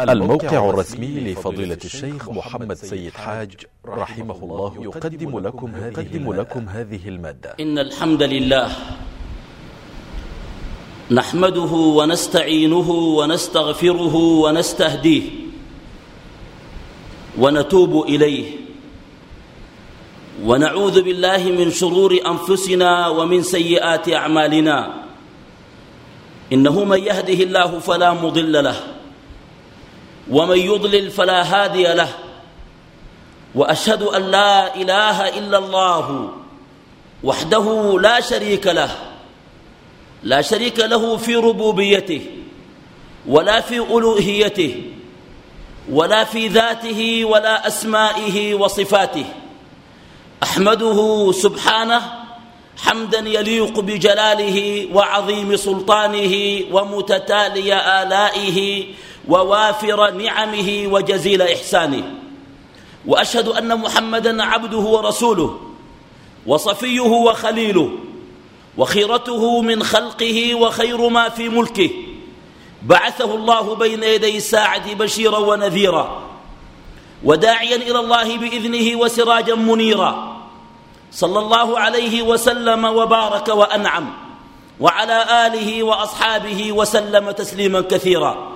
الموقع الرسمي لفضيلة الشيخ محمد سيد حاج رحمه الله يقدم لكم هذه, لكم هذه المادة. إن الحمد لله نحمده ونستعينه ونستغفره ونستهديه ونتوب إليه ونعوذ بالله من شرور أنفسنا ومن سيئات أعمالنا. إنه من يهده الله فلا مضل له ومن يضلل فلا هادي له وأشهد أن لا إله إلا الله وحده لا شريك له لا شريك له في ربوبيته ولا في ألوهيته ولا في ذاته ولا أسمائه وصفاته. أحمده سبحانه حمدا يليق بجلاله وعظيم سلطانه ومتتالي آلائه ووافر نعمه وجزيل إحسانه. وأشهد أن محمدا عبده ورسوله وصفيه وخليله وخيرته من خلقه وخير ما في ملكه. بعثه الله بين يدي الساعة بشيرا ونذيرا وداعيا إلى الله بإذنه وسراجا منيرا. صلى الله عليه وسلم وبارك وأنعم وعلى آله وأصحابه وسلم تسليما كثيرا.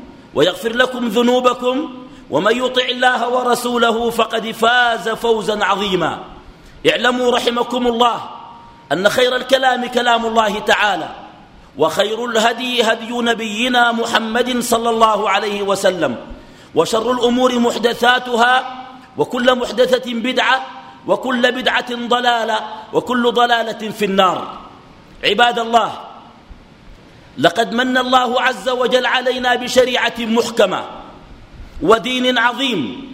ويغفر لكم ذنوبكم ومن يطع الله ورسوله فقد فاز فوزا عظيما. اعلموا رحمكم الله أن خير الكلام كلام الله تعالى وخير الهدي هدي نبينا محمد صلى الله عليه وسلم وشر الأمور محدثاتها وكل محدثة بدعة وكل بدعة ضلالة وكل ضلالة في النار. عباد الله لقد من الله عز وجل علينا بشريعة محكمة ودين عظيم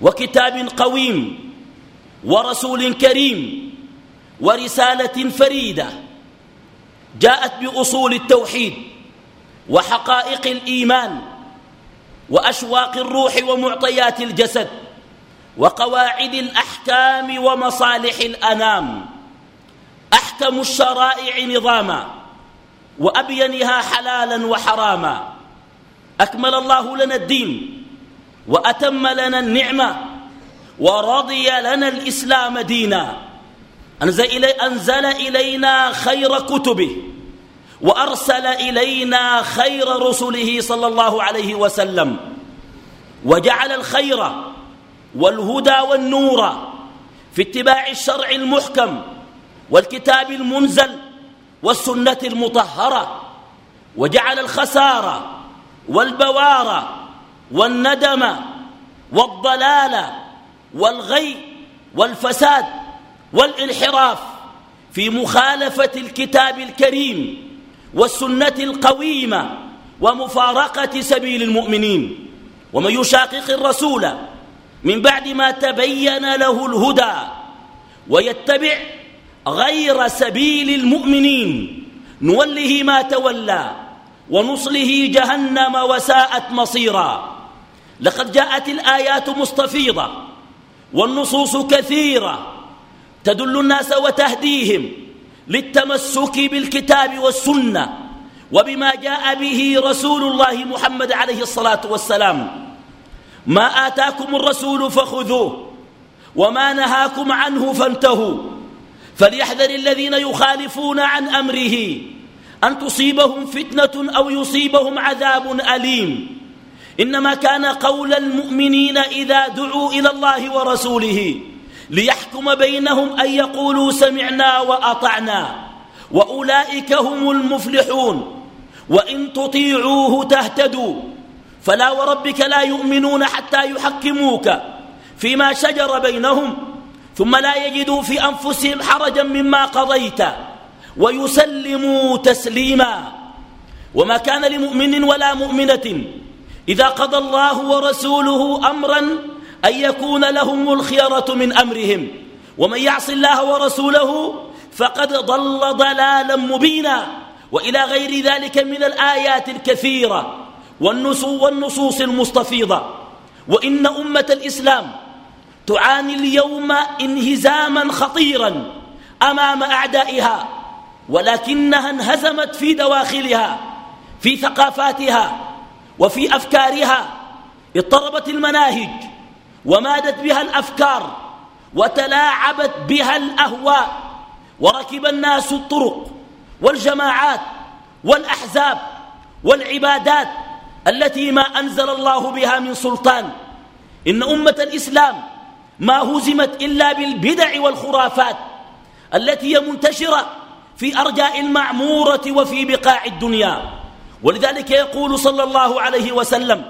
وكتاب قويم ورسول كريم ورسالة فريدة جاءت بأصول التوحيد وحقائق الإيمان وأشواق الروح ومعطيات الجسد وقواعد الأحكام ومصالح الأنام. أحكم الشرائع نظاما. وأبينها حلالا وحراما. أكمل الله لنا الدين وأتم لنا النعمة ورضي لنا الإسلام دينا. أنزل, إلي أنزل إلينا خير كتبه وأرسل إلينا خير رسله صلى الله عليه وسلم. وجعل الخير والهدى والنور في اتباع الشرع المحكم والكتاب المنزل والسنة المطهرة وجعل الخسارة والبوار والندم والضلال والغي والفساد والانحراف في مخالفة الكتاب الكريم والسنة القويمة ومفارقة سبيل المؤمنين. ومن يشاقق الرسول من بعد ما تبين له الهدى ويتبع غير سبيل المؤمنين. نوله ما تولى ونصله جهنم وساءت مصيرا. لقد جاءت الآيات مستفيضة والنصوص كثيرة تدل الناس وتهديهم للتمسك بالكتاب والسنة وبما جاء به رسول الله محمد عليه الصلاة والسلام. ما آتاكم الرسول فخذوه وما نهاكم عنه فانتهوا. فليحذر الذين يخالفون عن أمره أن تصيبهم فتنة أو يصيبهم عذاب أليم. إنما كان قول المؤمنين إذا دعوا إلى الله ورسوله ليحكم بينهم أن يقولوا سمعنا وأطعنا. وأولئك هم المفلحون. وإن تطيعوه تهتدوا. فلا وربك لا يؤمنون حتى يحكموك. فيما شجر بينهم ثم لا يجدوا في أنفسهم حرجا مما قضيت ويسلموا تسليما. وما كان لمؤمن ولا مؤمنة إذا قضى الله ورسوله أمرا أن يكون لهم الخيرة من أمرهم. ومن يعص الله ورسوله فقد ضل ضلالا مبينا. وإلى غير ذلك من الآيات الكثيرة والنصوص المستفيضة. وإن أمة الإسلام تعاني اليوم انهزاما خطيرا أمام أعدائها ولكنها انهزمت في دواخلها في ثقافاتها وفي أفكارها اضطربت المناهج ومادت بها الأفكار وتلاعبت بها الأهواء وركب الناس الطرق والجماعات والأحزاب والعبادات التي ما أنزل الله بها من سلطان. إن أمة الإسلام ما هزمت إلا بالبدع والخرافات التي هي منتشرة في أرجاء المعمورة وفي بقاع الدنيا. ولذلك يقول صلى الله عليه وسلم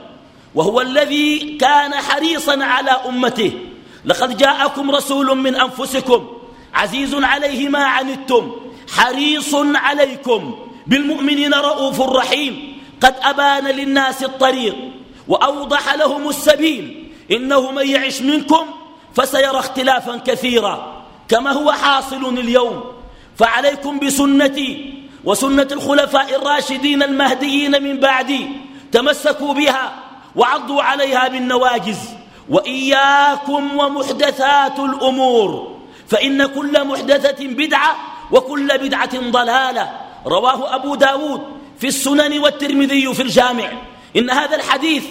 وهو الذي كان حريصا على أمته لقد جاءكم رسول من أنفسكم عزيز عليه ما عنتم حريص عليكم بالمؤمنين رؤوف رحيم قد أبان للناس الطريق وأوضح لهم السبيل إنه من يعش منكم فسيرى اختلافا كثيرا كما هو حاصل اليوم. فعليكم بسنتي وسنة الخلفاء الراشدين المهديين من بعدي تمسكوا بها وعضوا عليها بالنواجز وإياكم ومحدثات الأمور فإن كل محدثة بدعة وكل بدعة ضلالة. رواه أبو داود في السنن والترمذي في الجامع. إن هذا الحديث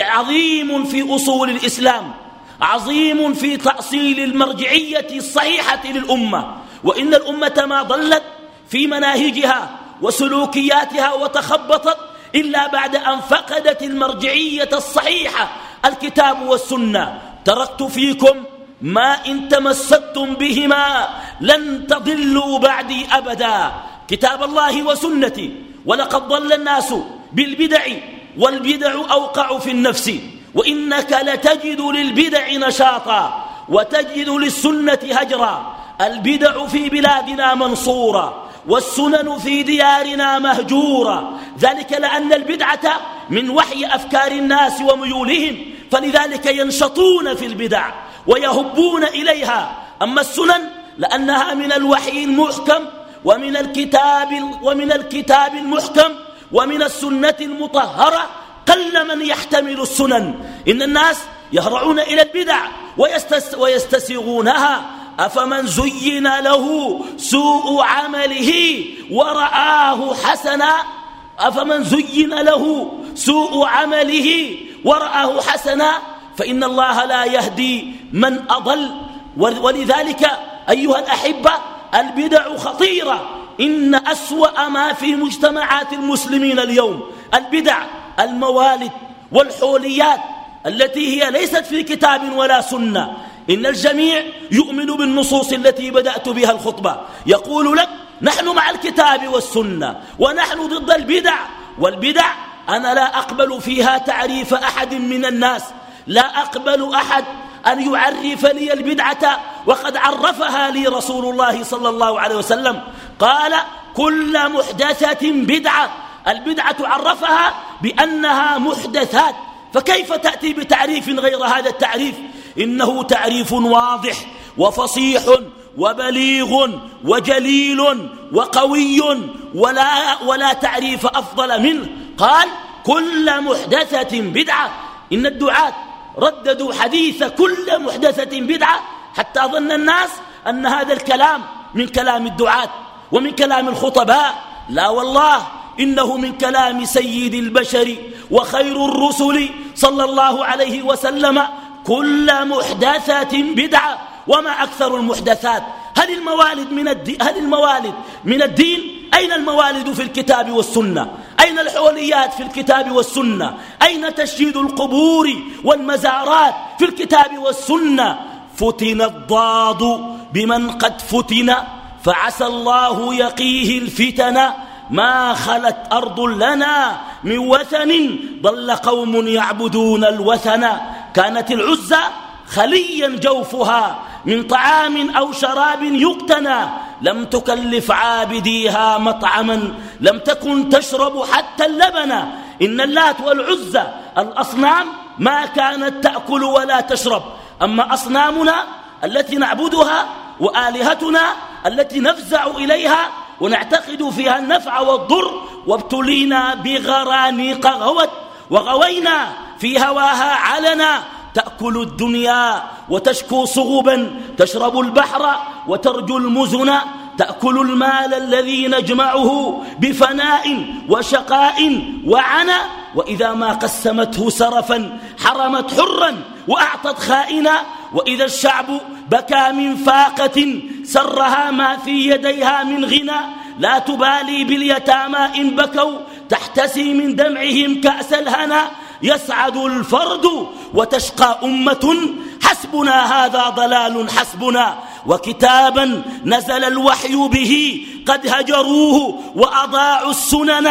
عظيم في أصول الإسلام. عظيم في تأصيل المرجعية الصحيحة للأمة. وإن الأمة ما ضلت في مناهجها وسلوكياتها وتخبطت إلا بعد أن فقدت المرجعية الصحيحة. الكتاب والسنة. تركت فيكم ما إن تمسكتم بهما لن تضلوا بعدي أبدا. كتاب الله وسنتي. ولقد ضل الناس بالبدع والبدع أوقع في النفس. وإنك لتجد للبدع نشاطا وتجد للسنة هجرا. البدع في بلادنا منصورة والسنن في ديارنا مهجورة ذلك لأن البدعة من وحي أفكار الناس وميولهم. فلذلك ينشطون في البدع ويهبون إليها. أما السنن لأنها من الوحي المحكم ومن الكتاب ومن الكتاب المحكم ومن السنة المطهرة قل من يحتمل السنن. إن الناس يهرعون إلى البدع ويستس ويستسيغونها. أفمن زين له سوء عمله ورآه حسنا؟ أفمن زين له سوء عمله ورآه حسنا؟ فإن الله لا يهدي من أضل. ولذلك أيها الأحبة البدع خطيرة. إن أسوأ ما في مجتمعات المسلمين اليوم البدع الموالد والحوليات التي هي ليست في كتاب ولا سنة. إن الجميع يؤمن بالنصوص التي بدأت بها الخطبة. يقول لك نحن مع الكتاب والسنة ونحن ضد البدع. والبدع أنا لا أقبل فيها تعريف أحد من الناس. لا أقبل أحد أن يعرف لي البدعة وقد عرفها لي رسول الله صلى الله عليه وسلم. قال كل محدثة بدعة. البدعة عرفها بأنها محدثات. فكيف تأتي بتعريف غير هذا التعريف؟ إنه تعريف واضح وفصيح وبليغ وجليل وقوي ولا, ولا تعريف أفضل منه. قال كل محدثة بدعة. إن الدعاة رددوا حديث كل محدثة بدعة حتى ظن الناس أن هذا الكلام من كلام الدعاة ومن كلام الخطباء. لا والله إنه من كلام سيد البشر وخير الرسل صلى الله عليه وسلم كل محدثة بدعة وما أكثر المحدثات. هل الموالد من الدين هل الموالد من الدين؟ أين الموالد في الكتاب والسنة؟ أين الحوليات في الكتاب والسنة؟ أين تشييد القبور والمزارات في الكتاب والسنة؟ فتن الضاد بمن قد فتن فعسى الله يقيه الفتن ما خلت أرض لنا من وثن ضل قوم يعبدون الوثن. كانت العزة خليا جوفها من طعام أو شراب يقتنى. لم تكلف عابديها مطعما لم تكن تشرب حتى اللبن. إن اللات والعزة الأصنام ما كانت تأكل ولا تشرب. أما أصنامنا التي نعبدها وآلهتنا التي نفزع إليها ونعتقد فيها النفع والضر وابتلينا بغرانيق غوت وغوينا في هواها علنا. تأكل الدنيا وتشكو صغبا تشرب البحر وترجو المزن تأكل المال الذي نجمعه بفناء وشقاء وعنا. وإذا ما قسمته سرفا حرمت حرا وأعطت خائنا وإذا الشعب بكى من فاقة سرها ما في يديها من غنى لا تبالي باليتامى إن بكوا تحتسي من دمعهم كأس الهنا. يسعد الفرد وتشقى أمة حسبنا هذا ضلال حسبنا. وكتابا نزل الوحي به قد هجروه وأضاعوا السنن.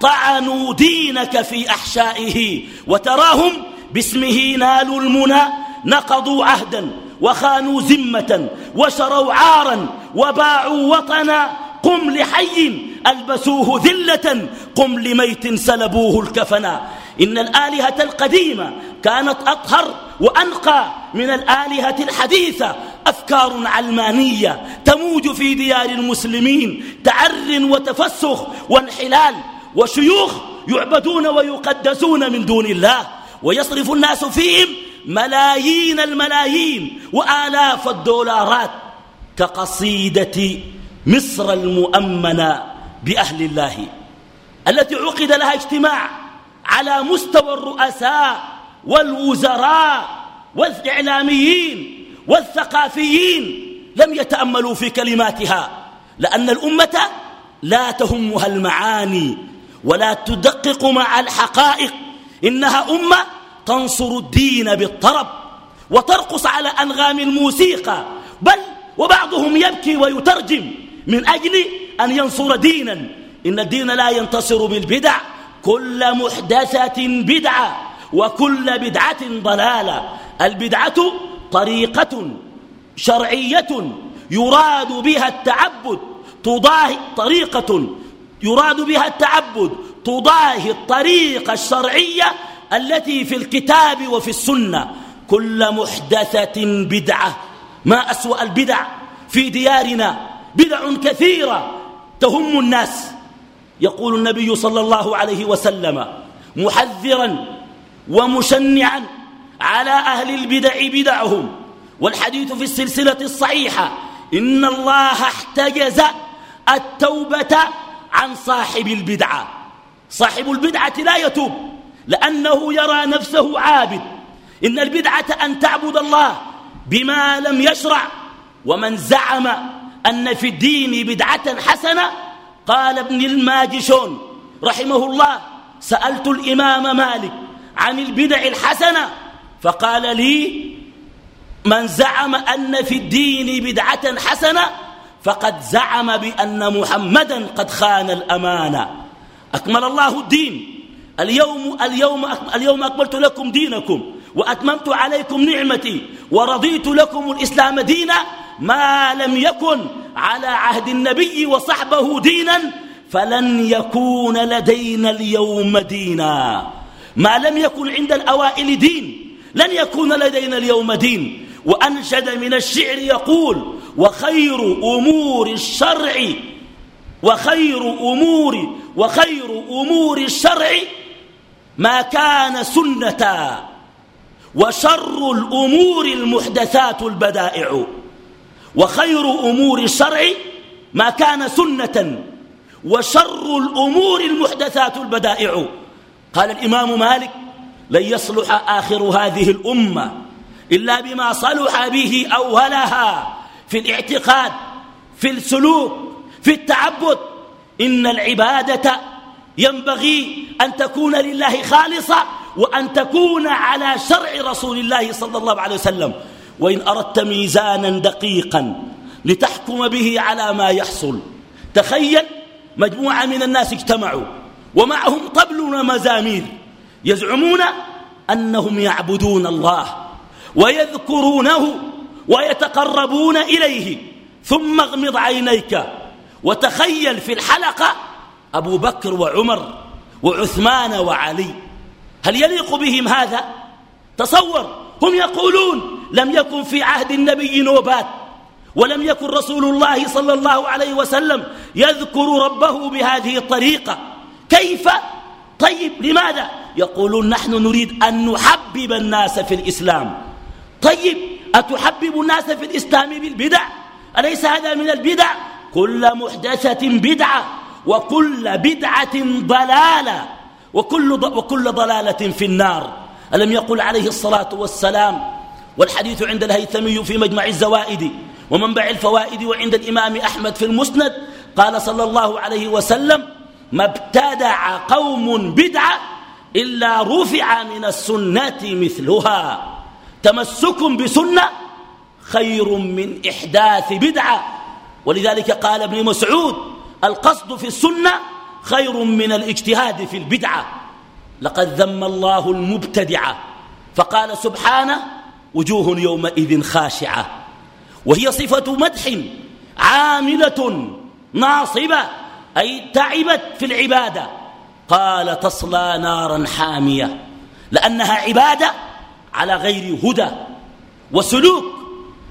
طعنوا دينك في أحشائه وتراهم باسمه نالوا المنى. نقضوا عهدا وخانوا ذمة وشروا عارا وباعوا وطنا قم لحي ألبسوه ذلة قم لميت سلبوه الكفنا إن الآلهة القديمة كانت أطهر وأنقى من الآلهة الحديثة أفكار علمانية تموج في ديار المسلمين تعر وتفسخ وانحلال وشيوخ يعبدون ويقدسون من دون الله ويصرف الناس فيهم ملايين الملايين وآلاف الدولارات كقصيدة مصر المؤمنة بأهل الله التي عقد لها اجتماع على مستوى الرؤساء والوزراء والإعلاميين والثقافيين لم يتأملوا في كلماتها لأن الأمة لا تهمها المعاني ولا تدقق مع الحقائق إنها أمة تنصر الدين بالطرب وترقص على أنغام الموسيقى بل وبعضهم يبكي ويترجم من أجل أن ينصر دينا. إن الدين لا ينتصر بالبدع كل محدثة بدعة وكل بدعة ضلالة. البدعة طريقة شرعية يراد بها التعبد تضاهي طريقة يراد بها التعبد تضاهي الطريقة الشرعية التي في الكتاب وفي السنة. كل محدثة بدعة. ما أسوأ البدع في ديارنا. بدع كثيرة تهم الناس. يقول النبي صلى الله عليه وسلم محذرا ومشنعا على أهل البدع بدعهم. والحديث في السلسلة الصحيحة. إن الله احتجز التوبة عن صاحب البدعة. صاحب البدعة لا يتوب. لأنه يرى نفسه عابد. إن البدعة أن تعبد الله بما لم يشرع ومن زعم أن في الدين بدعة حسنة قال ابن الماجشون رحمه الله سألت الإمام مالك عن البدع الحسنة فقال لي من زعم أن في الدين بدعة حسنة فقد زعم بأن محمدا قد خان الأمانة. أكمل الله الدين. اليوم, اليوم, اليوم أكملت لكم دينكم وأتممت عليكم نعمتي ورضيت لكم الإسلام دينا ما لم يكن على عهد النبي وصحبه دينا فلن يكون لدينا اليوم دينا. ما لم يكن عند الأوائل دين لن يكون لدينا اليوم دين. وأنشد من الشعر يقول وخير أمور الشرع وخير أمور وخير أمور الشرع ما كان سنة وشر الأمور المحدثات البدائع وخير أمور الشرع ما كان سنة وشر الأمور المحدثات البدائع. قال الإمام مالك لن يصلح آخر هذه الأمة إلا بما صلح به أولها في الاعتقاد في السلوك في التعبد. إن العبادة ينبغي أن تكون لله خالصة وأن تكون على شرع رسول الله صلى الله عليه وسلم. وإن أردت ميزانا دقيقا لتحكم به على ما يحصل تخيل مجموعة من الناس اجتمعوا ومعهم طبل ومزامير يزعمون أنهم يعبدون الله ويذكرونه ويتقربون إليه. ثم اغمض عينيك وتخيل في الحلقة أبو بكر وعمر وعثمان وعلي. هل يليق بهم هذا؟ تصور هم يقولون لم يكن في عهد النبي نوبات ولم يكن رسول الله صلى الله عليه وسلم يذكر ربه بهذه الطريقة. كيف؟ طيب لماذا؟ يقولون نحن نريد أن نحبب الناس في الإسلام. طيب أتحبب الناس في الإسلام بالبدع؟ أليس هذا من البدع؟ كل محدثة بدعة. وكل بدعة ضلالة وكل, وكل ضلالة في النار. ألم يقل عليه الصلاة والسلام والحديث عند الهيثمي في مجمع الزوائد ومنبع الفوائد وعند الإمام أحمد في المسند قال صلى الله عليه وسلم ما ابتدع قوم بدعة إلا رفع من السنة مثلها. تمسك بسنة خير من إحداث بدعة. ولذلك قال ابن مسعود القصد في السنة خير من الاجتهاد في البدعة. لقد ذم الله المبتدعة فقال سبحانه وجوه يومئذ خاشعة. وهي صفة مدح عاملة ناصبة أي تعبت في العبادة. قال تصلى نارا حامية لأنها عبادة على غير هدى وسلوك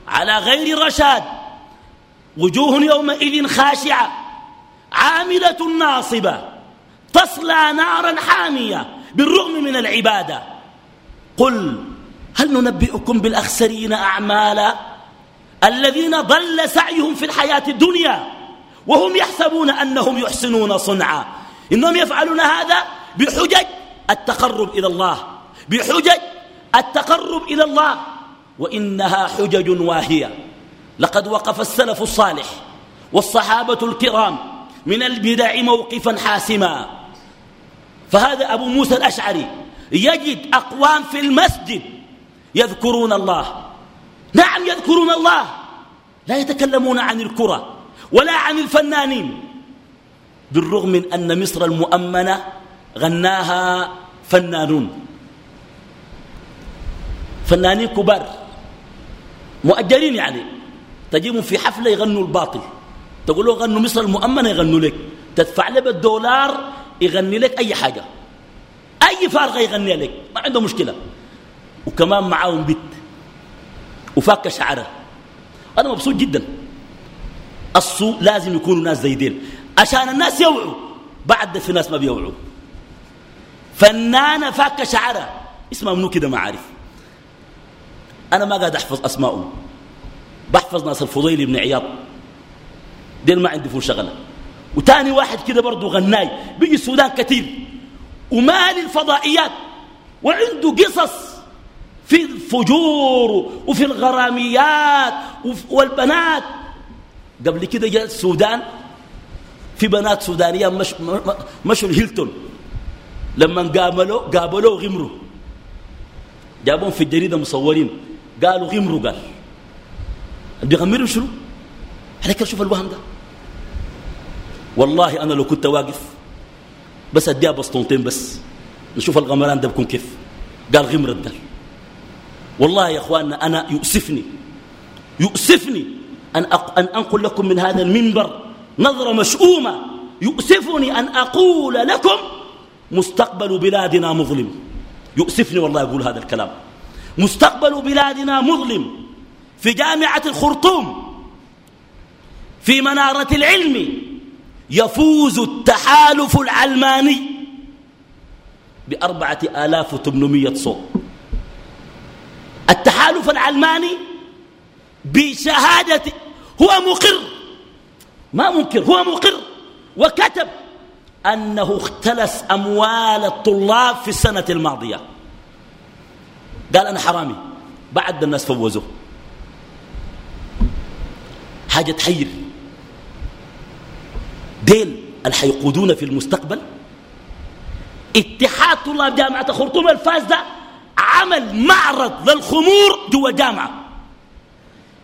على غير رشاد. وجوه يومئذ خاشعة. عاملة ناصبة تصلى نارا حامية بالرغم من العبادة. قل هل ننبئكم بالأخسرين أعمالا الذين ضل سعيهم في الحياة الدنيا وهم يحسبون أنهم يحسنون صنعا؟ إنهم يفعلون هذا بحجج التقرب إلى الله بحجج التقرب إلى الله وإنها حجج واهية. لقد وقف السلف الصالح والصحابة الكرام من البدع موقفا حاسما. فهذا أبو موسى الأشعري يجد أقوام في المسجد يذكرون الله. نعم يذكرون الله. لا يتكلمون عن الكرة ولا عن الفنانين بالرغم من أن مصر المؤمنة غناها فنانون. فنانين كبار مؤجرين يعني تجيبهم في حفلة يغنوا الباطل. تقول له غنوا مصر المؤمنة يغنوا لك. تدفع له بالدولار يغني لك أي حاجة. أي فارغة يغني لك ما عنده مشكلة. وكمان معاهم بيت. وفاك شعرة. أنا مبسوط جدا. السوء لازم يكونوا ناس زي ديل. عشان الناس يوعوا. بعد في ناس ما بيوعوا. فنانة فاك شعرة. اسمها منو كده؟ ما عارف. أنا ما قاعد أحفظ أسمائهم بحفظ ناس الفضيل بن عياض. ديل ما عندي فول شغلة وتاني واحد كده برضه غناي بيجي السودان كثير ومال الفضائيات وعنده قصص في الفجور وفي الغراميات والبنات. قبل كده جاء السودان في بنات سودانية مش مشوا الهيلتون. لما قابلوا قابلوا غمروا جابهم في الجريدة مصورين. قالوا غمروا قال. بيغمروا شنو؟ عليك شوف الوهم ده. والله أنا لو كنت واقف بس أديها بسطونتين بس. نشوف الغمران ده بكون كيف. قال غمرت قال والله يا أخواننا أنا يؤسفني. يؤسفني أن, أن أنقل لكم من هذا المنبر نظرة مشؤومة. يؤسفني أن أقول لكم مستقبل بلادنا مظلم. يؤسفني والله أقول هذا الكلام. مستقبل بلادنا مظلم. في جامعة الخرطوم في منارة العلم يفوز التحالف العلماني بأربعة آلاف وثمانمية صوت. التحالف العلماني بشهادة هو مقر ما منكر هو مقر وكتب أنه اختلس أموال الطلاب في السنة الماضية. قال أنا حرامي بعد الناس فوزوه. حاجة تحير. ديل الحيقودون في المستقبل؟ اتحاد طلاب جامعة خرطوم الفاز ده عمل معرض للخمور جوا جامعة.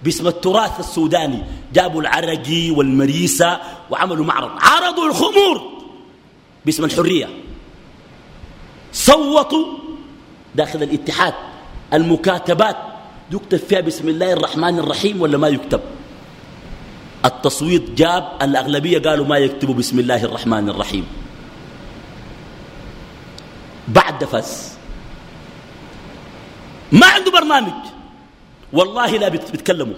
باسم التراث السوداني جابوا العرقي والمريسة وعملوا معرض. عرضوا الخمور باسم الحرية. صوتوا داخل الاتحاد المكاتبات. يكتب فيها بسم الله الرحمن الرحيم ولا ما يكتب؟ التصويت جاب الأغلبية قالوا ما يكتبوا بسم الله الرحمن الرحيم. بعد فاز ما عنده برنامج. والله لا بيتكلموا.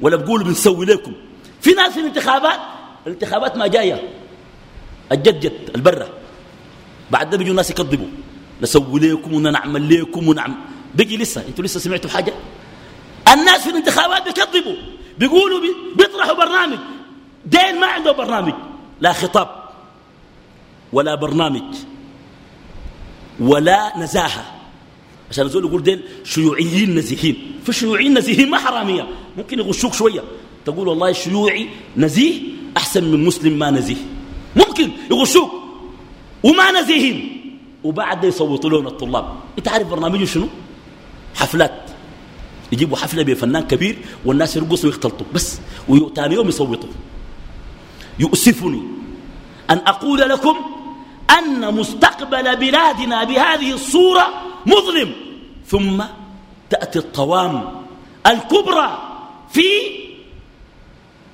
ولا بيقولوا بنسوي لكم. في ناس في الانتخابات الانتخابات ما جاية. الجد البرة. بعد ده بيجوا الناس يكذبوا. نسوي لكم ونعمل لكم ونعمل بيجي لسه. أنتوا لسه سمعتوا حاجة؟ الناس في الانتخابات بيكذبوا. بيقولوا بيطرحوا برنامج. دين ما عنده برنامج. لا خطاب ولا برنامج ولا نزاهة. عشان الزول يقول دين شيوعيين نزيهين. في شيوعيين نزيهين ما حرامية ممكن يغشوك شوية. تقول والله الشيوعي نزيه أحسن من مسلم ما نزيه. ممكن يغشوك. وما نزيهين. وبعد يصوتوا لهم الطلاب. انت عارف برنامجه شنو؟ حفلات. يجيبوا حفلة بفنان كبير والناس يرقصوا ويختلطوا. بس وثاني يوم يصوتوا. يؤسفني. أن أقول لكم أن مستقبل بلادنا بهذه الصورة مظلم. ثم تأتي الطوام الكبرى في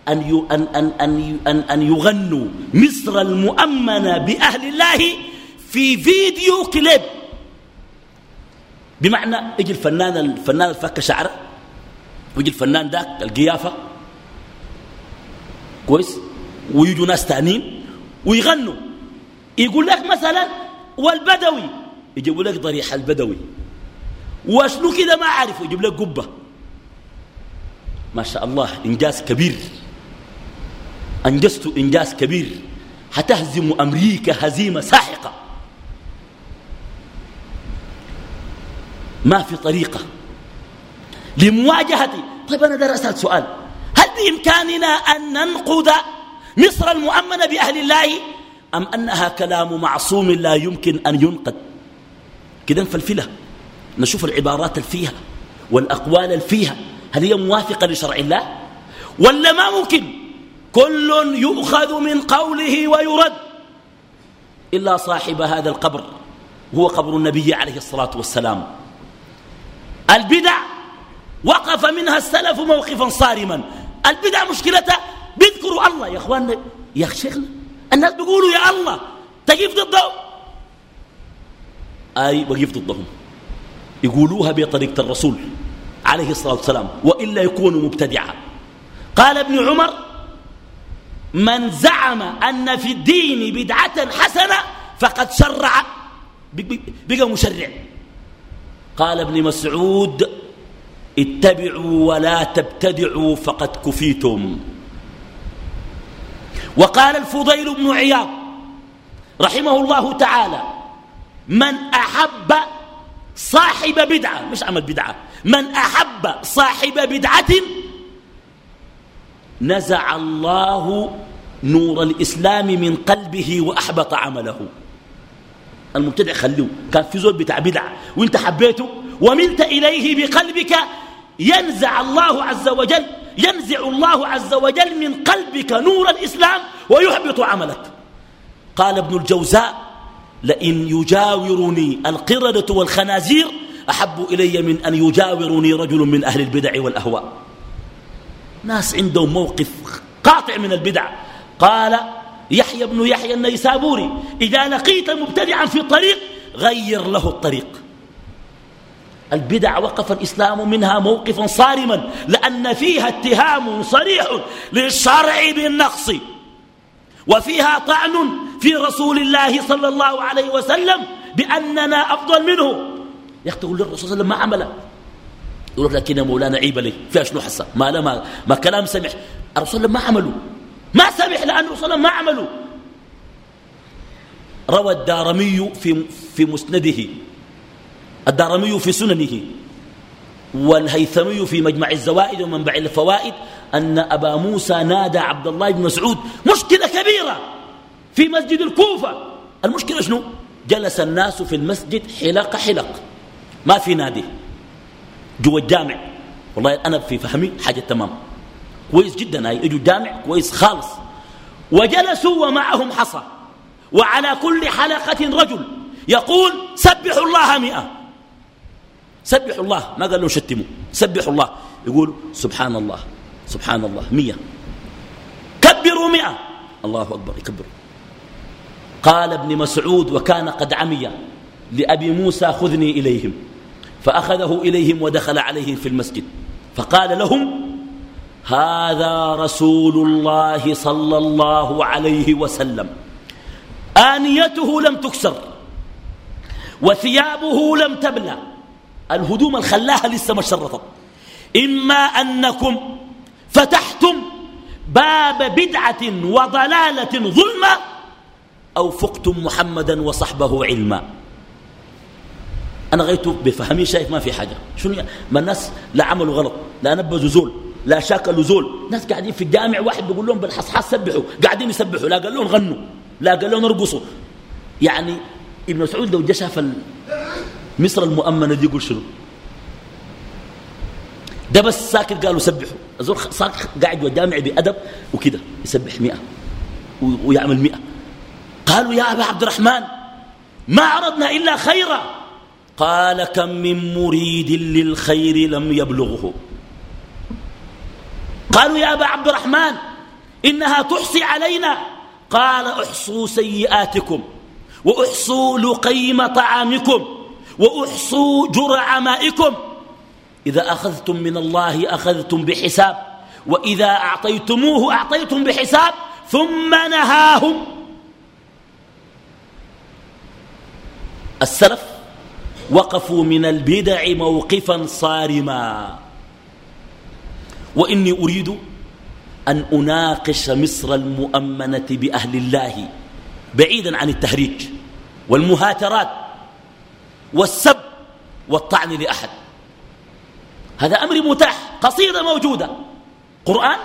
أن أن أن أن أن أن يغنوا مصر المؤمنة بأهل الله في فيديو كليب. بمعنى يجي الفنان الفنان الفك شعره ويجي الفنان ذاك القيافة. كويس؟ ويجوا ناس تانيين ويغنوا. يقول لك مثلا والبدوي. يجيبوا لك ضريح البدوي. وشنو كده؟ ما عارف يجيب لك قبة. ما شاء الله إنجاز كبير. أنجزت إنجاز كبير. هتهزم أمريكا هزيمة ساحقة. ما في طريقة. لمواجهه طيب أنا دار اسال سؤال. هل بإمكاننا أن ننقذ مصر المؤمنة بأهل الله أم أنها كلام معصوم لا يمكن أن ينقد كده نفلفلها نشوف العبارات الفيها والأقوال الفيها هل هي موافقة لشرع الله؟ ولا ما ممكن؟ كل يؤخذ من قوله ويرد. إلا صاحب هذا القبر هو قبر النبي عليه الصلاة والسلام. البدع وقف منها السلف موقفا صارما. البدع مشكلتها بيذكروا الله. يا إخواننا يا شيخنا الناس بيقولوا يا الله تقف ضدهم. أي وقف ضدهم. يقولوها بطريقة الرسول عليه الصلاة والسلام وإلا يكونوا مبتدعا قال ابن عمر من زعم أن في الدين بدعة حسنة فقد شرع. بقى مشرع. قال ابن مسعود اتبعوا ولا تبتدعوا فقد كفيتم. وقال الفضيل بن عياض رحمه الله تعالى من أحب صاحب بدعة مش عمل بدعة. من أحب صاحب بدعة نزع الله نور الإسلام من قلبه وأحبط عمله. المبتدع خلوه. كان في زول بتاع بدعة. وانت حبيته؟ وملت إليه بقلبك ينزع الله عز وجل ينزع الله عز وجل من قلبك نور الإسلام ويحبط عملك. قال ابن الجوزاء لئن يجاورني القردة والخنازير أحب إلي من أن يجاورني رجل من أهل البدع والأهواء. ناس عندهم موقف قاطع من البدع. قال يحيى بن يحيى النيسابوري إذا لقيت مبتدعا في الطريق غير له الطريق. البدع وقف الإسلام منها موقفا صارما لأن فيها اتهام صريح للشرع بالنقص وفيها طعن في رسول الله صلى الله عليه وسلم بأننا أفضل منه. يا أخي تقول للرسول صلى الله عليه وسلم ما عمله يقول لكن يا مولانا عيب لي فيها شنو حسا ما لا ما, ما كلام سمح. الرسول ما عملوا. ما سمح لأن الرسول ما عملوا. روى الدارمي في, في مسنده. الدارمي في سننه. والهيثمي في مجمع الزوائد ومنبع الفوائد أن أبا موسى نادى عبد الله بن مسعود مشكلة كبيرة في مسجد الكوفة. المشكلة شنو؟ جلس الناس في المسجد حلق حلق. ما في نادي. جوا الجامع. والله أنا في فهمي حاجة تمام. كويس جدا هاي إجوا الجامع كويس خالص. وجلسوا ومعهم حصى. وعلى كل حلقة رجل يقول سبحوا الله مئة. سبحوا الله. ما قال لهم شتموا. سبحوا الله. يقول سبحان الله. سبحان الله. مية كبروا مئة. الله أكبر. يكبر قال ابن مسعود وكان قد عمي. لأبي موسى خذني إليهم. فأخذه إليهم ودخل عليهم في المسجد. فقال لهم هذا رسول الله صلى الله عليه وسلم. آنيته لم تكسر وثيابه لم تبلى. الهدوم الخلاها لسه ما شرطت. إما أنكم فتحتم باب بدعة وضلالة ظلمة أو فقتم محمدا وصحبه علما. أنا غيت بفهمي شايف ما في حاجة. شنو ما الناس لا عملوا غلط لا نبذوا زول. لا شاكلوا زول ناس قاعدين في الجامع واحد بيقول لهم بالحصحاص سبحوا. قاعدين يسبحوا. لا قال لهم غنوا لا قال لهم ارقصوا يعني ابن مسعود لو جا شاف مصر المؤمنة دي يقول شنو؟ ده بس ساكت قالوا سبحوا. الزول ساكت قاعد وجامع بأدب وكده. يسبح مئة. ويعمل مئة. قالوا يا أبا عبد الرحمن ما عرضنا إلا خيرا. قال كم من مريد للخير لم يبلغه. قالوا يا أبا عبد الرحمن إنها تحصي علينا. قال أحصوا سيئاتكم وأحصوا لقيم طعامكم وأحصوا جرع مائكم. إذا أخذتم من الله أخذتم بحساب وإذا أعطيتموه أعطيتم بحساب ثم نهاهم. السلف وقفوا من البدع موقفا صارما. وإني أريد أن أناقش مصر المؤمنة بأهل الله بعيدا عن التهريج والمهاترات والسب والطعن لأحد. هذا أمر متاح قصيدة موجودة. قرآن؟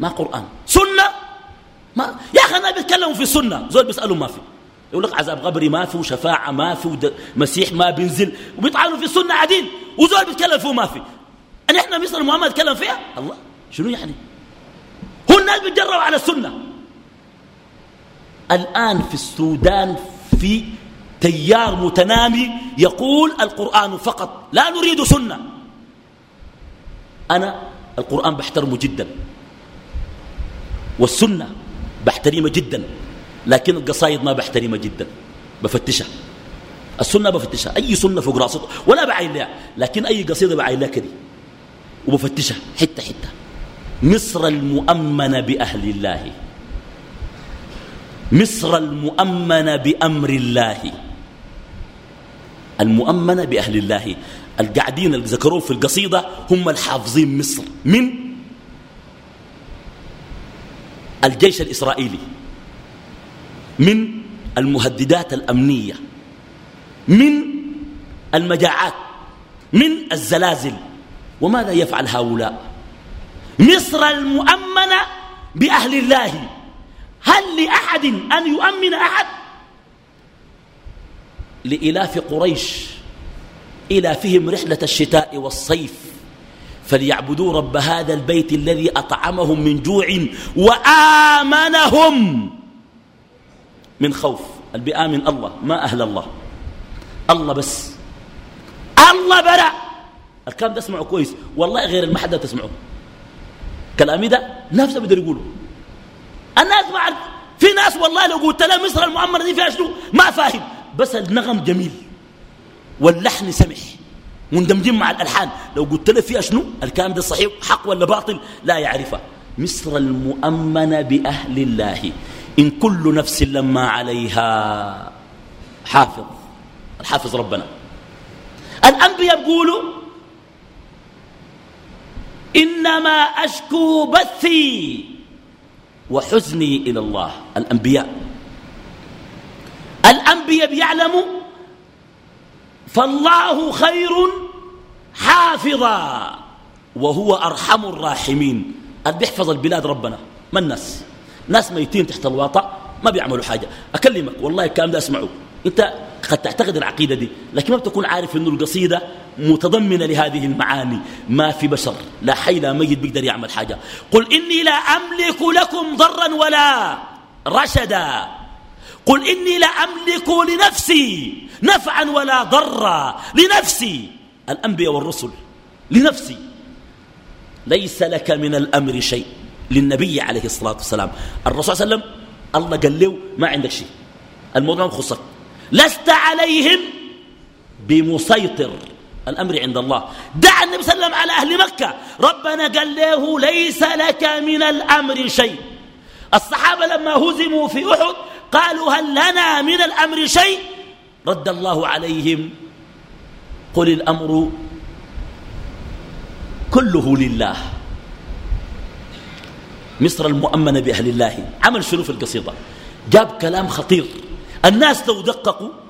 ما قرآن. سنة؟ ما. يا أخي أنا بيتكلموا في السنة زول بيسألوا ما في. يقول لك عذاب قبري ما في وشفاعة ما في ومسيح ما بينزل. وبيطعنوا في السنة عادين وزول بيتكلم فيه ما في. أن إحنا مصر محمد يتكلم فيها؟ الله. شنو يعني؟ هو الناس بيتجروا على السنة. الآن في السودان في تيار متنامي يقول القرآن فقط لا نريد سنة. أنا القرآن بحترمه جدا. والسنة بحترمها جدا. لكن القصايد ما بحترمها جدا. بفتشها. السنة بفتشها. أي سنة فوق راسه؟ ولا بعين لها. لكن أي قصيدة بعين لها كده. وبفتشها حتة حتة. مصر المؤمنة بأهل الله. مصر المؤمنة بأمر الله. المؤمنة بأهل الله. القاعدين اللي ذكروه في القصيدة هم الحافظين مصر. من؟ الجيش الإسرائيلي. من؟ المهددات الأمنية. من؟ المجاعات. من الزلازل. وماذا يفعل هؤلاء؟ مصر المؤمنة بأهل الله. هل لأحد أن يؤمن أحد؟ لإلاف قريش إلافهم رحلة الشتاء والصيف. فليعبدوا رب هذا البيت الذي أطعمهم من جوع وآمنهم من خوف. البئام من الله ما أهل الله. الله بس. الله برا. الكلام ده اسمعه كويس. والله غير المحدة تسمعه. كلامي ده نفسه بدر يقولوا الناس عارف في ناس والله لو قلت لها مصر المعمرة دي فيها شنو؟ ما فاهم. بس النغم جميل. واللحن سمح. مندمجين مع الألحان. لو قلت له فيها شنو؟ الكلام ده صحيح؟ حق ولا باطل؟ لا يعرفه مصر المؤمنة بأهل الله. إن كل نفس لما عليها. حافظ. الحافظ ربنا. الأنبياء يقولوا إنما أشكو بثي وحزني إلى الله. الأنبياء. الأنبياء بيعلموا فالله خير حافظا وهو أرحم الراحمين. اللي بيحفظ البلاد ربنا ما الناس؟ ناس ميتين تحت الواطع ما بيعملوا حاجة. أكلمك والله الكلام ده أسمعه. أنت قد تعتقد العقيدة دي لكن ما بتكون عارف أنه القصيدة متضمنة لهذه المعاني. ما في بشر. لا حي لا ميت بيقدر يعمل حاجة. قل إني لا أملك لكم ضرا ولا رشدا. قل إني لا أملك لنفسي نفعا ولا ضرا. لنفسي. الأنبياء والرسل. لنفسي. ليس لك من الأمر شيء. للنبي عليه الصلاة والسلام. الرسول صلى الله عليه وسلم الله قال له ما عندك شيء. الموضوع مخصك لست عليهم بمسيطر. الأمر عند الله. دعا النبي صلى الله عليه وسلم على أهل مكة. ربنا قال له ليس لك من الأمر شيء. الصحابة لما هزموا في أحد قالوا هل لنا من الأمر شيء؟ رد الله عليهم. قل الأمر كله لله. مصر المؤمنة بأهل الله. عمل شنو في القصيدة. جاب كلام خطير. الناس لو دققوا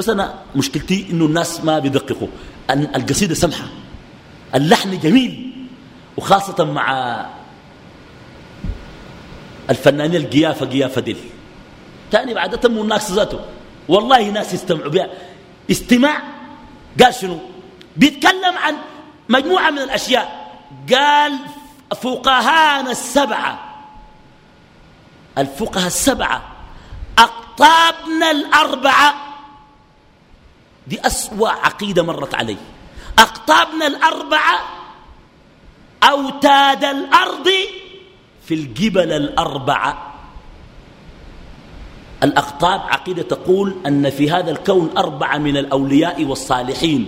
بس أنا مشكلتي إنه الناس ما بيدققوا. القصيدة سمحة. اللحن جميل وخاصة مع الفنانين القيافة قيافة ديل. تاني بعد تم الناس ذاته. والله ناس يستمعوا بها. استماع قال شنو؟ بيتكلم عن مجموعة من الأشياء. قال فقهانا السبعة. الفقهاء السبعة. أقطابنا الأربعة. دي أسوأ عقيدة مرت علي. أقطابنا الأربعة أوتاد الأرض في الجبل الأربعة. الأقطاب عقيدة تقول أن في هذا الكون أربعة من الأولياء والصالحين.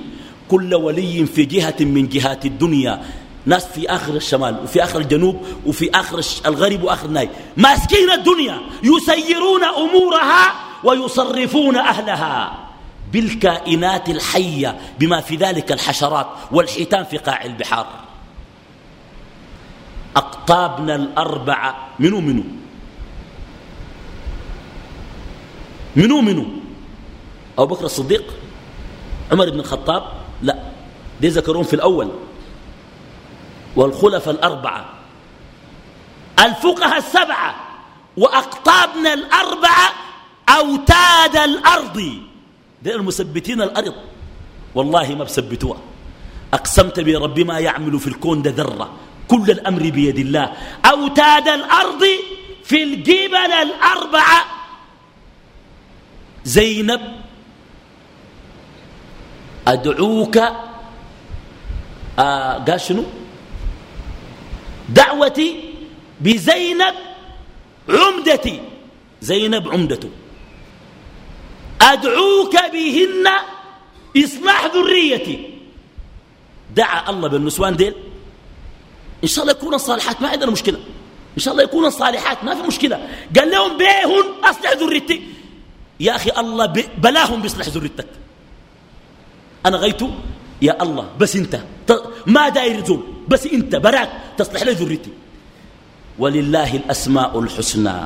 كل ولي في جهة من جهات الدنيا. ناس في آخر الشمال وفي آخر الجنوب وفي آخر الغرب وآخر الناي. ماسكين الدنيا يسيرون أمورها ويصرفون أهلها. بالكائنات الحية بما في ذلك الحشرات والحيتان في قاع البحار. أقطابنا الأربعة منو منو؟ منو منو؟ أبو بكر الصديق؟ عمر بن الخطاب؟ لا. دي ذكرون في الأول. والخلفاء الأربعة. الفقهاء السبعة. وأقطابنا الأربعة أوتاد الأرض. دي المثبتين الأرض. والله ما بثبتوها. أقسمت برب ما يعمل في الكون ده ذرة. كل الأمر بيد الله. أوتاد الأرض في الجبل الأربعة زينب أدعوك آه قال شنو؟ دعوتي بزينب عمدتي. زينب عمدته. أدعوك بهن إصلاح ذريتي. دعا الله بالنسوان ديل. إن شاء الله يكون الصالحات ما عندنا مشكلة. إن شاء الله يكون الصالحات ما في مشكلة. قال لهم بيهن أصلح ذريتي. يا أخي الله بلاهم بيصلح ذريتك. أنا غيت يا الله بس أنت. ما داير زول بس أنت براك تصلح لي ذريتي. ولله الأسماء الحسنى.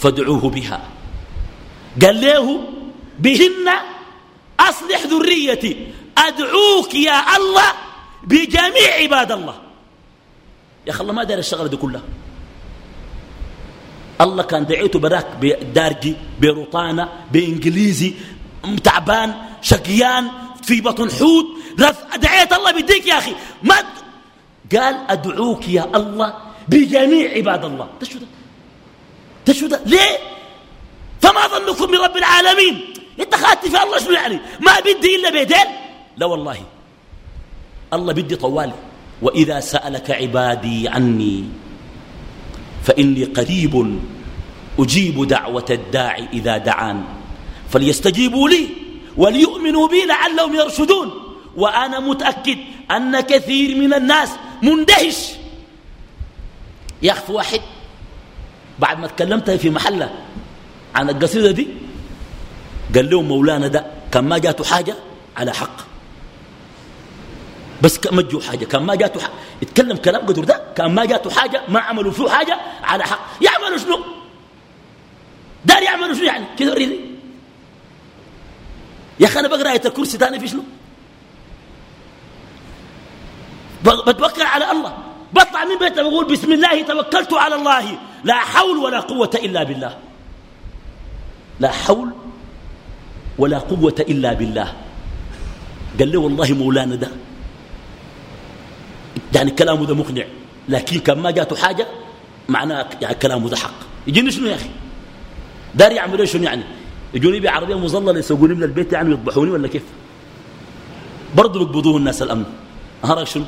فادعوه بها. قال له بهن أصلح ذريتي أدعوك يا الله بجميع عباد الله. يا الله ما دار الشغلة دي كلها. الله كان دعيته براك بدارجي برطانة بإنجليزي تعبان شقيان في بطن حوت. دعيت الله بيديك يا أخي. ما قال أدعوك يا الله بجميع عباد الله. تشو ده تشو ده ليه؟ فما ظنكم برب العالمين؟ انت خدت في الله شنو يعني؟ ما بدي إلا بيدين لا والله. الله بدي طوالي وإذا سألك عبادي عني فإني قريب أجيب دعوة الداعي إذا دعان. فليستجيبوا لي وليؤمنوا بي لعلهم يرشدون. وأنا متأكد أن كثير من الناس مندهش. يخفى واحد بعد ما تكلمت في محلة عن القصيدة دي؟ قال لهم مولانا ده كان ما جاته حاجة على حق. بس ما جو حاجة كان ما جاته حاجة يتكلم كلام قدر ده كان ما جاته حاجة ما عملوا فيه حاجة على حق. يعملوا شنو؟ دار يعملوا شنو يعني؟ كده وريني يا أخي أنا بقرأ آية الكرسي تاني في شنو؟ بتوكل على الله. بطلع من بيته بقول بسم الله توكلت على الله. لا حول ولا قوة إلا بالله. لا حول ولا قوة إلا بالله. قال له والله مولانا ده يعني كلامه ده مقنع لكن كان ما جاته حاجة معناه يعني كلامه ده حق. يجيني شنو يا أخي؟ دار يعملوا شنو يعني؟ يجوني بعربية مظللة يسوقوني من البيت يعني ويطبحوني ولا كيف؟ برضه بيقبضوه الناس الأمن. هرق شنو؟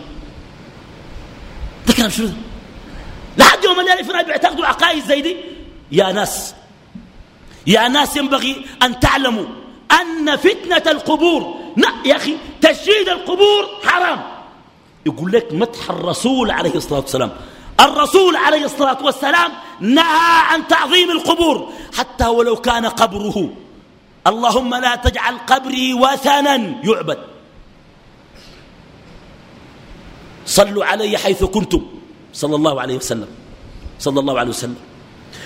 ده كلام شنو ده؟ لحد يوم الليل في بيعتقدوا عقائد زي دي؟ يا ناس يا ناس ينبغي أن تعلموا أن فتنة القبور يا أخي تشييد القبور حرام. يقول لك مدح الرسول عليه الصلاة والسلام. الرسول عليه الصلاة والسلام نهى عن تعظيم القبور حتى ولو كان قبره. اللهم لا تجعل قبري وثنا يعبد. صلوا علي حيث كنتم. صلى الله عليه وسلم. صلى الله عليه وسلم.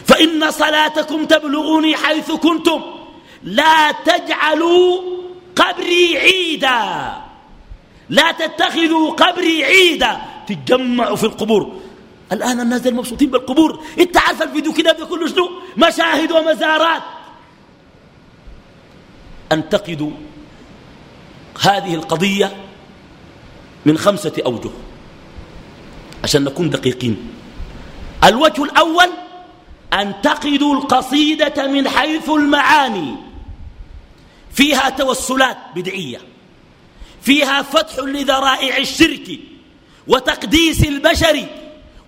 فإن صلاتكم تبلغني حيث كنتم. لا تجعلوا قبري عيدا. لا تتخذوا قبري عيدا. تتجمعوا في القبور. الآن الناس المبسوطين بالقبور. انت عارف الفيديو كده ده كله شنو؟ مشاهد ومزارات. أنتقد هذه القضية من خمسة أوجه. عشان نكون دقيقين. الوجه الأول أنتقد القصيدة من حيث المعاني. فيها توسلات بدعية. فيها فتح لذرائع الشرك وتقديس البشر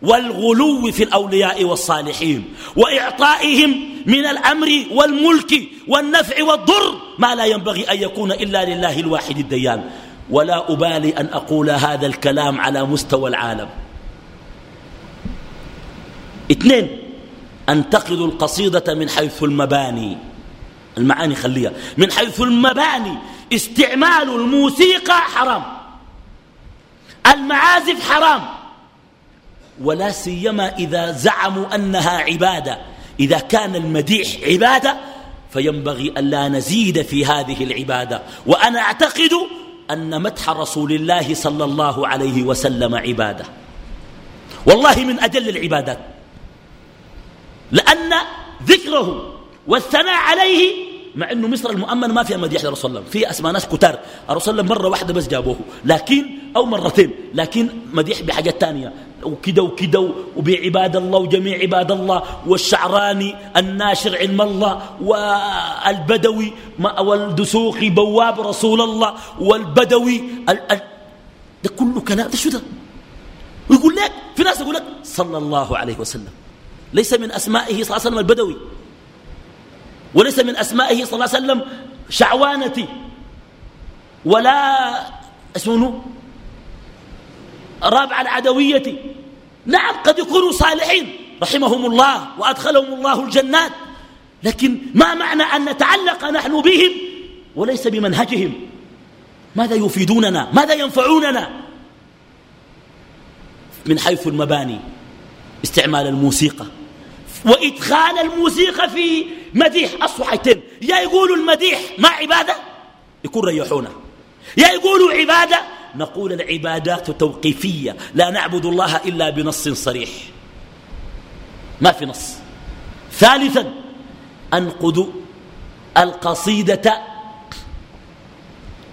والغلو في الأولياء والصالحين وإعطائهم من الأمر والملك والنفع والضر ما لا ينبغي أن يكون إلا لله الواحد الديان. ولا أبالي أن أقول هذا الكلام على مستوى العالم. اثنين أنتقد القصيدة من حيث المباني. المعاني خليها. من حيث المباني. استعمال الموسيقى حرام. المعازف حرام. ولا سيما إذا زعموا أنها عبادة. إذا كان المديح عبادة فينبغي أن لا نزيد في هذه العبادة. وأنا أعتقد أن مدح رسول الله صلى الله عليه وسلم عبادة. والله من أجل العبادات. لأن ذكره والثناء عليه مع إنه مصر المؤمن ما فيها مديح لرسول الله في أسماء ناس كتار. الرسول الله مرة واحدة بس جابوه لكن أو مرتين لكن مديح بحاجات ثانية وكده وكده وبعباد الله وجميع عباد الله والشعراني الناشر علم الله والبدوي والدسوقي بواب رسول الله والبدوي ده كله كلام ده شو ده؟ ويقول لك في ناس يقول لك صلى الله عليه وسلم. ليس من أسمائه صلى الله عليه وسلم البدوي. وليس من أسمائه صلى الله عليه وسلم شعوانتي. ولا اسمه رابع العدوية. نعم قد يكونوا صالحين رحمهم الله وأدخلهم الله الجنات لكن ما معنى أن نتعلق نحن بهم وليس بمنهجهم؟ ماذا يفيدوننا؟ ماذا ينفعوننا؟ من حيث المباني استعمال الموسيقى. وإدخال الموسيقى في مديح الصحيتين يا يقولوا المديح ما عبادة؟ يكون ريحونا. يا يقولوا عبادة؟ نقول العبادات توقيفية. لا نعبد الله إلا بنص صريح. ما في نص. ثالثا أنقد القصيدة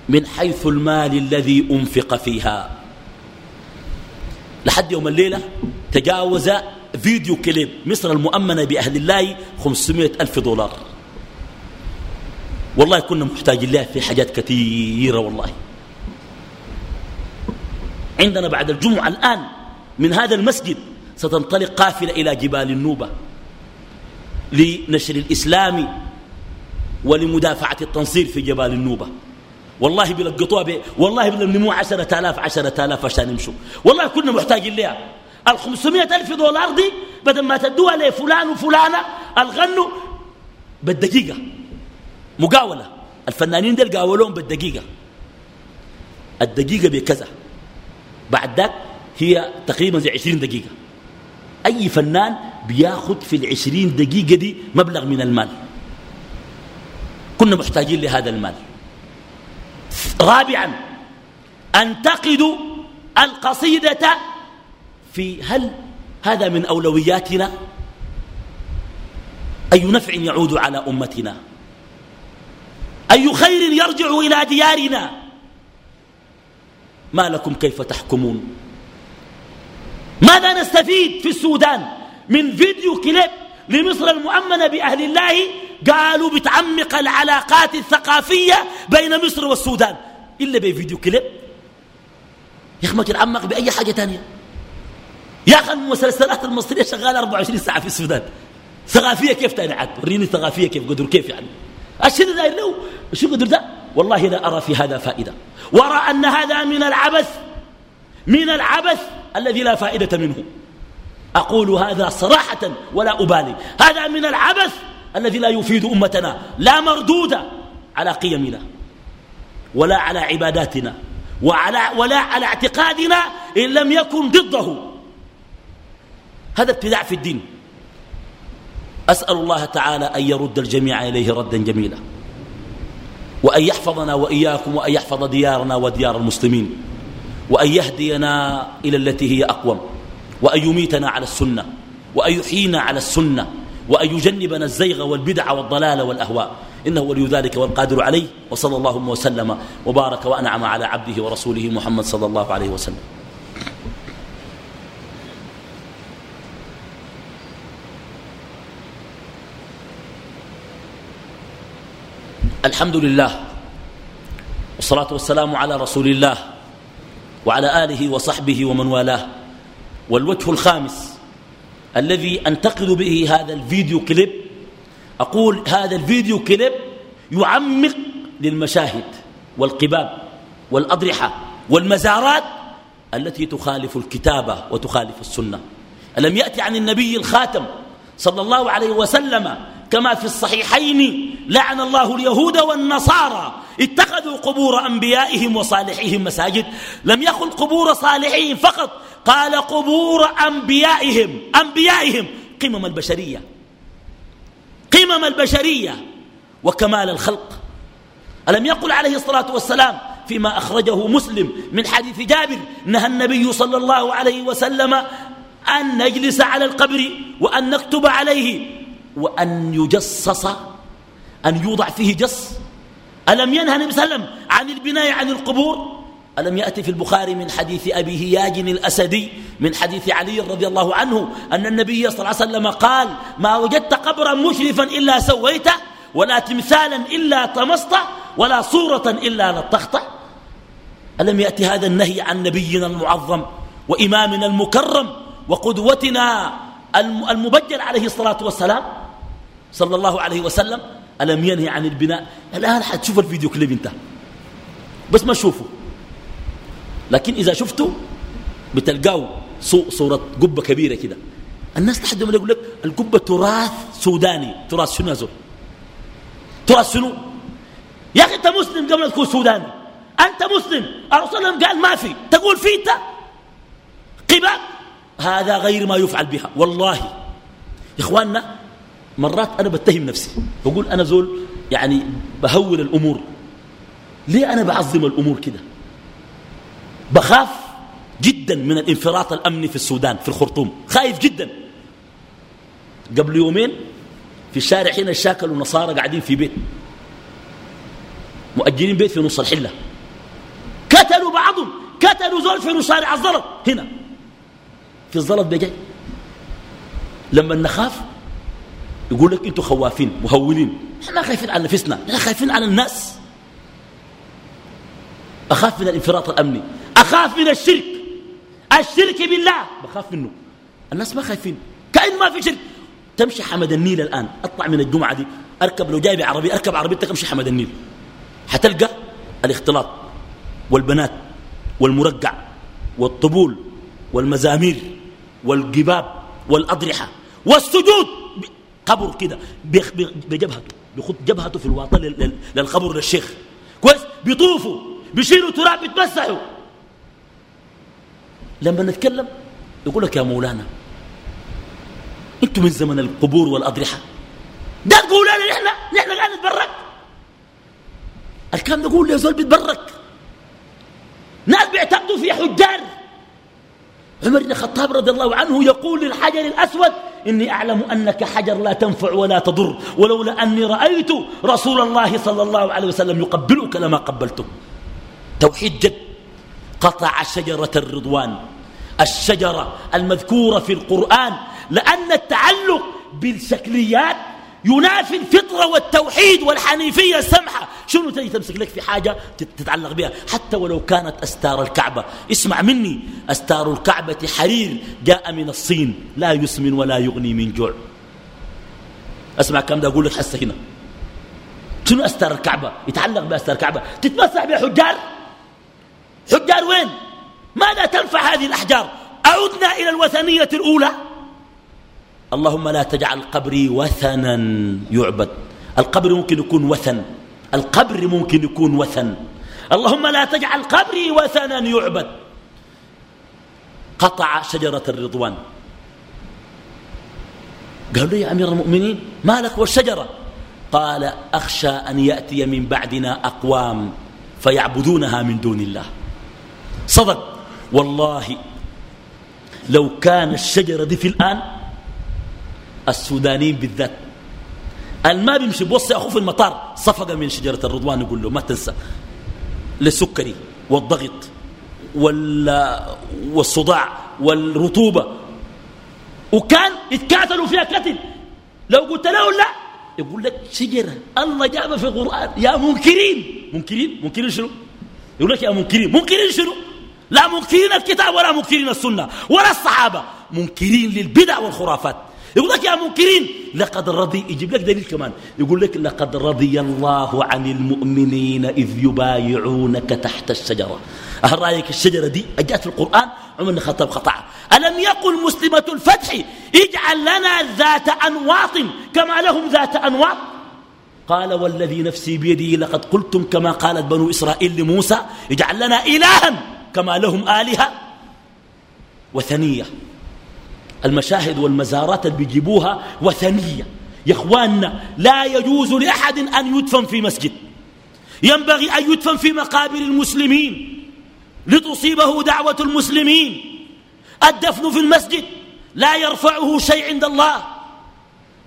من حيث المال الذي أنفق فيها. لحد يوم الليلة تجاوز فيديو كليب مصر المؤمنة بأهل الله 500 ألف دولار. والله كنا محتاجين لها في حاجات كثيرة والله. عندنا بعد الجمعة الآن من هذا المسجد ستنطلق قافلة إلى جبال النوبة لنشر الإسلام ولمدافعة التنصير في جبال النوبة. والله بيلقطوها بي والله بيلموا عشرة آلاف عشرة آلاف عشان يمشوا. والله كنا محتاجين لها. ال 500 ألف دولار دي بدل ما تدوها لفلان وفلانة الغنوا بالدقيقة. مقاولة. الفنانين دي قاولوهم بالدقيقة. الدقيقة بكذا. بعد ذاك هي تقريبا زي 20 دقيقة. أي فنان بياخد في العشرين دقيقة دي مبلغ من المال. كنا محتاجين لهذا المال. رابعا أنتقد القصيدة في هل هذا من أولوياتنا؟ أي نفع يعود على أمتنا؟ أي خير يرجع إلى ديارنا؟ ما لكم كيف تحكمون؟ ماذا نستفيد في السودان من فيديو كليب لمصر المؤمنة بأهل الله؟ قالوا بتعمق العلاقات الثقافية بين مصر والسودان. إلا بفيديو كليب؟ يا أخي ما تتعمق بأي حاجة تانية. يا أخي المسلسلات المصرية شغالة 24 ساعة في السودان. ثقافية كيف تاني عاد؟ وريني ثقافية كيف قدر كيف يعني؟ الشيء داير له شو قدر ده والله لا أرى في هذا فائدة. وأرى أن هذا من العبث من العبث الذي لا فائدة منه. أقول هذا صراحة ولا أبالي. هذا من العبث الذي لا يفيد أمتنا لا مردود على قيمنا ولا على عباداتنا وعلى ولا على اعتقادنا إن لم يكن ضده. هذا ابتداع في الدين. أسأل الله تعالى أن يرد الجميع إليه ردا جميلا. وأن يحفظنا وإياكم وأن يحفظ ديارنا وديار المسلمين. وأن يهدينا إلى التي هي أقوم. وأن يميتنا على السنة. وأن يحيينا على السنة. وأن يجنبنا الزيغ والبدع والضلال والأهواء. إنه ولي ذلك والقادر عليه. وصلى الله وسلم وبارك وأنعم على عبده ورسوله محمد صلى الله عليه وسلم. الحمد لله والصلاة والسلام على رسول الله وعلى آله وصحبه ومن والاه. والوجه الخامس الذي أنتقد به هذا الفيديو كليب أقول هذا الفيديو كليب يعمق للمشاهد والقباب والأضرحة والمزارات التي تخالف الكتابة وتخالف السنة. ألم يأتي عن النبي الخاتم صلى الله عليه وسلم كما في الصحيحين لعن الله اليهود والنصارى اتخذوا قبور أنبيائهم وصالحيهم مساجد. لم يقل قبور صالحيهم فقط قال قبور أنبيائهم أنبيائهم قمم البشرية قمم البشرية وكمال الخلق. ألم يقل عليه الصلاة والسلام فيما أخرجه مسلم من حديث جابر نهى النبي صلى الله عليه وسلم أن نجلس على القبر وأن نكتب عليه. وأن يجصص أن يوضع فيه جص. ألم ينهى النبي صلى الله عليه وسلم عن البناء عن القبور؟ ألم يأتي في البخاري من حديث أبي هياج الأسدي من حديث علي رضي الله عنه أن النبي صلى الله عليه وسلم قال ما وجدت قبرا مشرفا إلا سويته ولا تمثالا إلا طمسته ولا صورة إلا لطخته ألم يأتي هذا النهي عن نبينا المعظم وإمامنا المكرم وقدوتنا المبجل عليه الصلاة والسلام؟ صلى الله عليه وسلم ألم ينهي عن البناء؟ الآن حتشوف الفيديو كليب أنت. بس ما تشوفه لكن إذا شفته بتلقاه صورة قبة كبيرة كده. الناس لحد ما يقول لك القبة تراث سوداني. تراث شنو هذول تراث شنو؟ يا أخي أنت مسلم قبل تكون سوداني. أنت مسلم. الرسول قال ما في. تقول في أنت؟ قبة هذا غير ما يفعل بها. والله. إخواننا مرات أنا بتهم نفسي. بقول أنا زول يعني بهول الأمور. ليه أنا بعظم الأمور كده؟ بخاف جدا من الانفراط الأمني في السودان في الخرطوم. خايف جدا. قبل يومين في الشارع هنا الشاكل ونصارى قاعدين في بيت. مؤجرين بيت في نص الحلة. كتلوا بعضهم. كتلوا زول في نص شارع الزلط هنا. في الزلط بجاي لما نخاف يقول لك أنتم خوافين مهولين. إحنا خايفين على نفسنا إحنا خايفين على الناس. أخاف من الانفراط الأمني. أخاف من الشرك. الشرك بالله. بخاف منه. الناس ما خايفين. كأن ما في شرك. تمشي حمد النيل الآن. أطلع من الجمعة دي. أركب لو جايب عربي أركب عربيتك أمشي حمد النيل. حتلقى الاختلاط والبنات والمرقع والطبول والمزامير والجباب والأضرحة والسجود. قبر كده بجبهته بيخط جبهته في الواطن للقبر للشيخ كويس؟ بيطوفوا بيشيلوا تراب بيتمسحوا لما نتكلم يقول لك يا مولانا أنتم من زمن القبور والأضرحة. ده تقول لنا نحن نحن قاعد نتبرك. الكلام نقول يا زول بيتبرك. ناس بيعتقدوا في حجار. عمر بن الخطاب رضي الله عنه يقول للحجر الأسود إني أعلم أنك حجر لا تنفع ولا تضر ولولا أني رأيت رسول الله صلى الله عليه وسلم يقبلك لما قبلته توحيد جد. قطع شجرة الرضوان. الشجرة المذكورة في القرآن لأن التعلق بالشكليات ينافي الفطرة والتوحيد والحنيفية السمحة شنو تجي تمسك لك في حاجة تتعلق بها؟ حتى ولو كانت أستار الكعبة. اسمع مني. أستار الكعبة حرير جاء من الصين. لا يسمن ولا يغني من جوع. أسمع كم ده أقول لك حسه هنا. شنو أستار الكعبة؟ يتعلق بأستار الكعبة. تتمسح بحجار حجار وين؟ ماذا تنفع هذه الأحجار؟ أعدنا إلى الوثنية الأولى. اللهم لا تجعل قبري وثنا يعبد. القبر ممكن يكون وثن. القبر ممكن يكون وثن. اللهم لا تجعل قبري وثنا يعبد. قطع شجرة الرضوان. قالوا له يا أمير المؤمنين ما لك والشجرة؟ قال أخشى أن يأتي من بعدنا أقوام فيعبدونها من دون الله. صدق. والله لو كان الشجرة دي في الآن السودانيين بالذات. الماء بيمشي بوصي أخوه في المطار. صفقة من شجرة الرضوان يقول له ما تنسى. للسكري والضغط والصداع والرطوبة. وكان يتكاتلوا فيها كتل. لو قلت له لا يقول لك شجرة. الله جابها في القرآن. يا منكرين. منكرين؟ منكرين شنو؟ يقول لك يا منكرين. منكرين شنو؟ لا منكرين الكتاب ولا منكرين السنة ولا الصحابة. منكرين للبدع والخرافات. يقول لك يا منكرين لقد رضي يجيب لك دليل كمان. يقول لك لقد رضي الله عن المؤمنين إذ يبايعونك تحت الشجرة. أهل رأيك الشجرة دي؟ أجات في القرآن؟ عمر بن الخطاب قطعها ألم يقل مسلمة الفتح؟ اجعل لنا ذات أنواط كما لهم ذات أنواط. قال والذي نفسي بيده لقد قلتم كما قالت بنو إسرائيل لموسى اجعل لنا إلها كما لهم آلهة. وثنية. المشاهد والمزارات اللي بيجيبوها وثنية. يا إخواننا لا يجوز لأحد أن يدفن في مسجد. ينبغي أن يدفن في مقابر المسلمين لتصيبه دعوة المسلمين. الدفن في المسجد لا يرفعه شيء عند الله.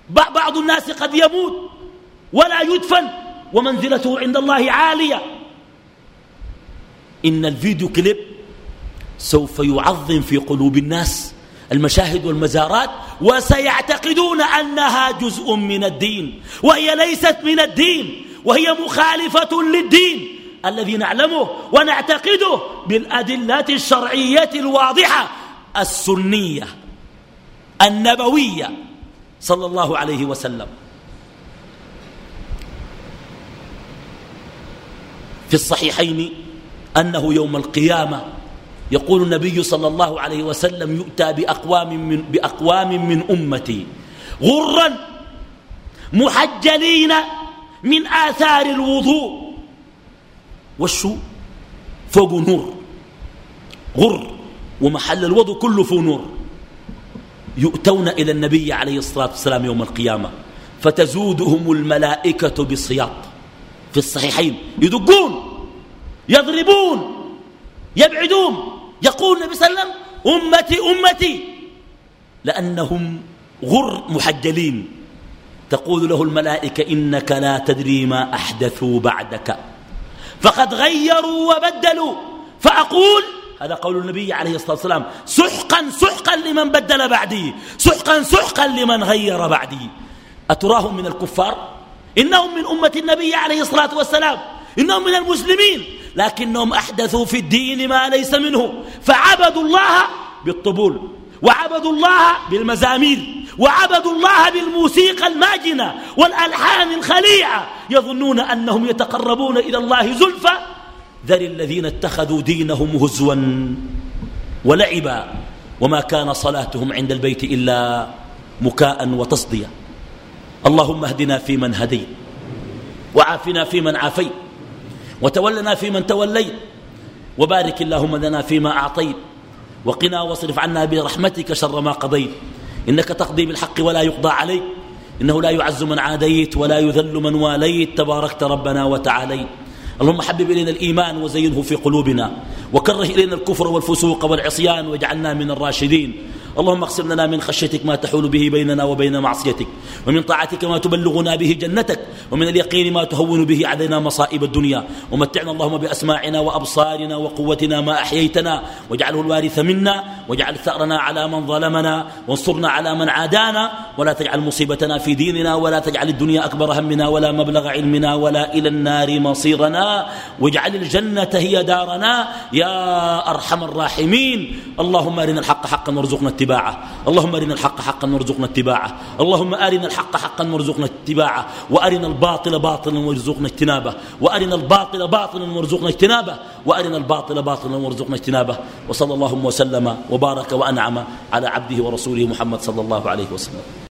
بعض الناس قد يموت ولا يدفن ومنزلته عند الله عالية. إن الفيديو كليب سوف يعظم في قلوب الناس المشاهد والمزارات وسيعتقدون أنها جزء من الدين وهي ليست من الدين وهي مخالفة للدين الذي نعلمه ونعتقده بالأدلة الشرعية الواضحة السنية النبوية صلى الله عليه وسلم. في الصحيحين أنه يوم القيامة يقول النبي صلى الله عليه وسلم يؤتى بأقوام من, بأقوام من أمتي غرا محجلين من آثار الوضوء. والشو؟ فوق نور. غر. ومحل الوضوء كله فيه نور. يؤتون إلى النبي عليه الصلاة والسلام يوم القيامة. فتزودهم الملائكة بالصياط في الصحيحين. يدقون. يضربون. يبعدون. يقول النبي صلى الله عليه وسلم أمتي أمتي. لأنهم غر محجلين. تقول له الملائكة إنك لا تدري ما أحدثوا بعدك. فقد غيروا وبدلوا. فأقول هذا قول النبي عليه الصلاة والسلام سحقا سحقا لمن بدل بعدي سحقا سحقا لمن غير بعدي. أتراهم من الكفار؟ إنهم من أمة النبي عليه الصلاة والسلام. إنهم من المسلمين. لكنهم أحدثوا في الدين ما ليس منه. فعبدوا الله بالطبول وعبدوا الله بالمزامير وعبدوا الله بالموسيقى الماجنة والألحان الخليعة يظنون أنهم يتقربون إلى الله زلفى. ذر الذين اتخذوا دينهم هزوا ولعبا وما كان صلاتهم عند البيت إلا مكاء وتصديا. اللهم اهدنا فيمن هديت وعافنا فيمن عافيت. وتولنا فيمن توليت. وبارك اللهم لنا فيما أعطيت. وقنا واصرف عنا برحمتك شر ما قضيت. إنك تقضي بالحق ولا يقضى عليك. إنه لا يعز من عاديت ولا يذل من واليت. تباركت ربنا وتعاليت. اللهم حبب إلينا الإيمان وزينه في قلوبنا. وكره إلينا الكفر والفسوق والعصيان واجعلنا من الراشدين. اللهم اقسم لنا من خشيتك ما تحول به بيننا وبين معصيتك ومن طاعتك ما تبلغنا به جنتك ومن اليقين ما تهون به علينا مصائب الدنيا ومتعنا اللهم بأسماعنا وأبصارنا وقوتنا ما أحييتنا واجعله الوارث منا واجعل ثأرنا على من ظلمنا وانصرنا على من عادانا ولا تجعل مصيبتنا في ديننا ولا تجعل الدنيا أكبر همنا ولا مبلغ علمنا ولا إلى النار مصيرنا. واجعل الجنة هي دارنا يا أرحم الراحمين. اللهم أرنا الحق حقا وارزقنا اتباعه. اللهم أرنا الحق حقا وارزقنا اتباعه. اللهم أرنا الحق حقا وارزقنا اتباعه. وأرنا الباطل باطلا وارزقنا اجتنابه. وأرنا الباطل باطلا وارزقنا اجتنابه. وأرنا الباطل باطلا وارزقنا اجتنابه. وصلى اللهم وسلم وبارك وأنعم على عبده ورسوله محمد صلى الله عليه وسلم.